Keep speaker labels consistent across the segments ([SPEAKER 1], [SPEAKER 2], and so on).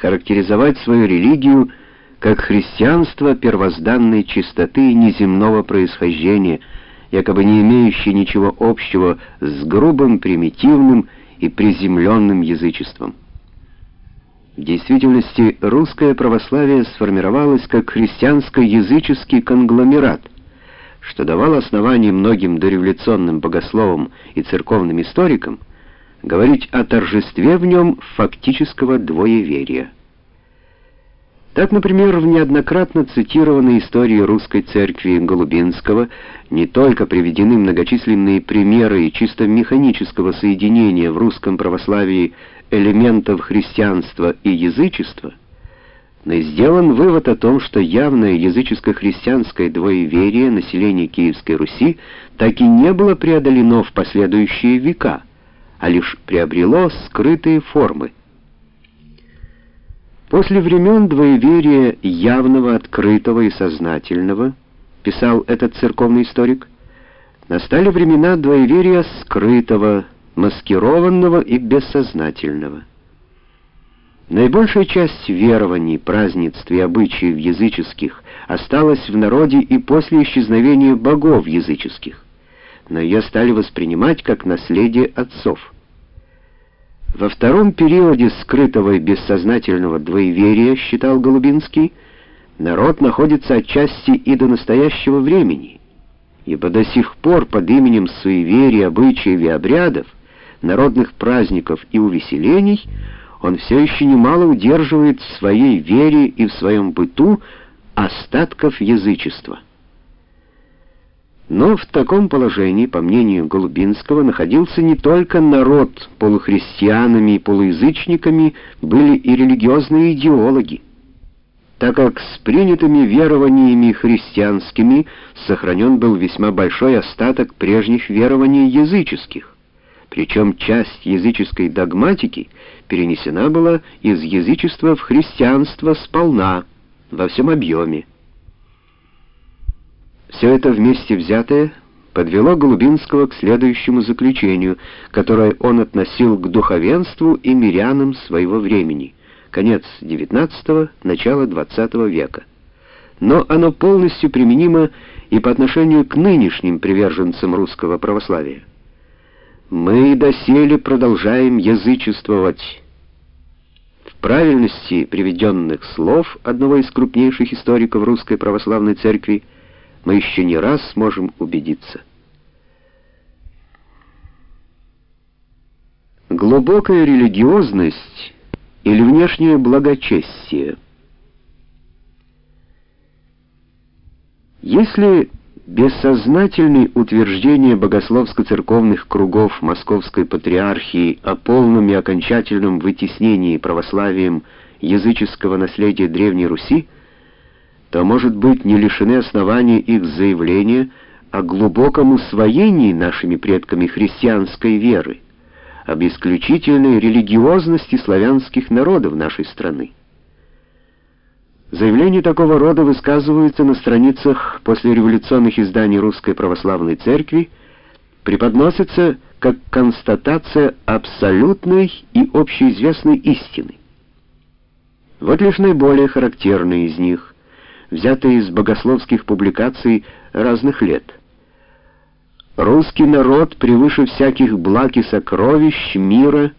[SPEAKER 1] характеризовать свою религию как христианство первозданной чистоты неземного происхождения, якобы не имеющее ничего общего с грубым, примитивным и приземленным язычеством. В действительности русское православие сформировалось как христианско-языческий конгломерат, что давало основание многим дореволюционным богословам и церковным историкам говорить о торжестве в нем фактического двоеверия. Так, например, в неоднократно цитированной истории русской церкви Голубинского не только приведены многочисленные примеры чисто механического соединения в русском православии элементов христианства и язычества, но и сделан вывод о том, что явное языческо-христианское двоеверие населения Киевской Руси так и не было преодолено в последующие века, а лишь приобрело скрытые формы. После времен двоеверия явного, открытого и сознательного, писал этот церковный историк, настали времена двоеверия скрытого, маскированного и бессознательного. Наибольшая часть верований, празднеств и обычаев языческих осталась в народе и после исчезновения богов языческих, но ее стали воспринимать как наследие отцов. Во втором периоде скрытого и бессознательного двоеверия, считал Голубинский, народ находится отчасти и до настоящего времени, ибо до сих пор под именем суеверий, обычаев и обрядов, народных праздников и увеселений он все еще немало удерживает в своей вере и в своем быту остатков язычества. Но в таком положении, по мнению Голубинского, находился не только народ, полухристианами и полуязычниками были и религиозные идеологи, так как с принятыми верованиями христианскими сохранен был весьма большой остаток прежних верований языческих, причем часть языческой догматики перенесена была из язычества в христианство сполна, во всем объеме. Все это вместе взятое подвело Голубинского к следующему заключению, которое он относил к духовенству и мирянам своего времени, конец XIX – начало XX века. Но оно полностью применимо и по отношению к нынешним приверженцам русского православия. Мы доселе продолжаем язычествовать. В правильности приведенных слов одного из крупнейших историков русской православной церкви – мы еще не раз сможем убедиться. Глубокая религиозность или внешнее благочестие. Если бессознательные утверждения богословско-церковных кругов Московской Патриархии о полном и окончательном вытеснении православием языческого наследия Древней Руси то, может быть, не лишены основания их заявления о глубоком усвоении нашими предками христианской веры, об исключительной религиозности славянских народов нашей страны. Заявления такого рода высказываются на страницах послереволюционных изданий Русской Православной Церкви, преподносятся как констатация абсолютной и общеизвестной истины. Вот лишь наиболее характерные из них – взятые из богословских публикаций разных лет. Русский народ превыше всяких благ и сокровищ мира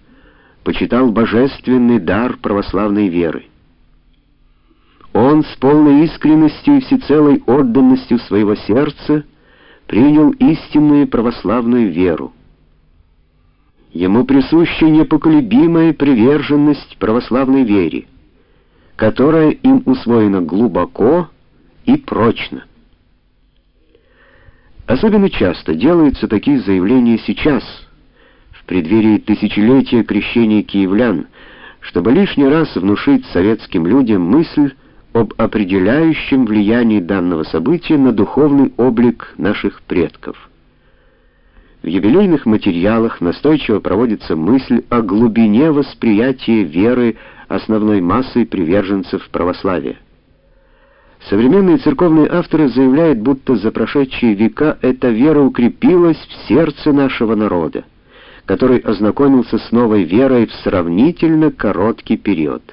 [SPEAKER 1] почитал божественный дар православной веры. Он с полной искренностью и всецелой отданностью своего сердца принял истинную православную веру. Ему присуща непоколебимая приверженность православной вере которое им усвоено глубоко и прочно. Особенно часто делаются такие заявления сейчас, в преддверии тысячелетия крещения киевлян, чтобы лишний раз внушить советским людям мысль об определяющем влиянии данного события на духовный облик наших предков. В юбилейных материалах настойчиво проводится мысль о глубине восприятия веры основной массой приверженцев православия. Современные церковные авторы заявляют, будто за прошедшие века эта вера укрепилась в сердце нашего народа, который ознакомился с новой верой в сравнительно короткий период.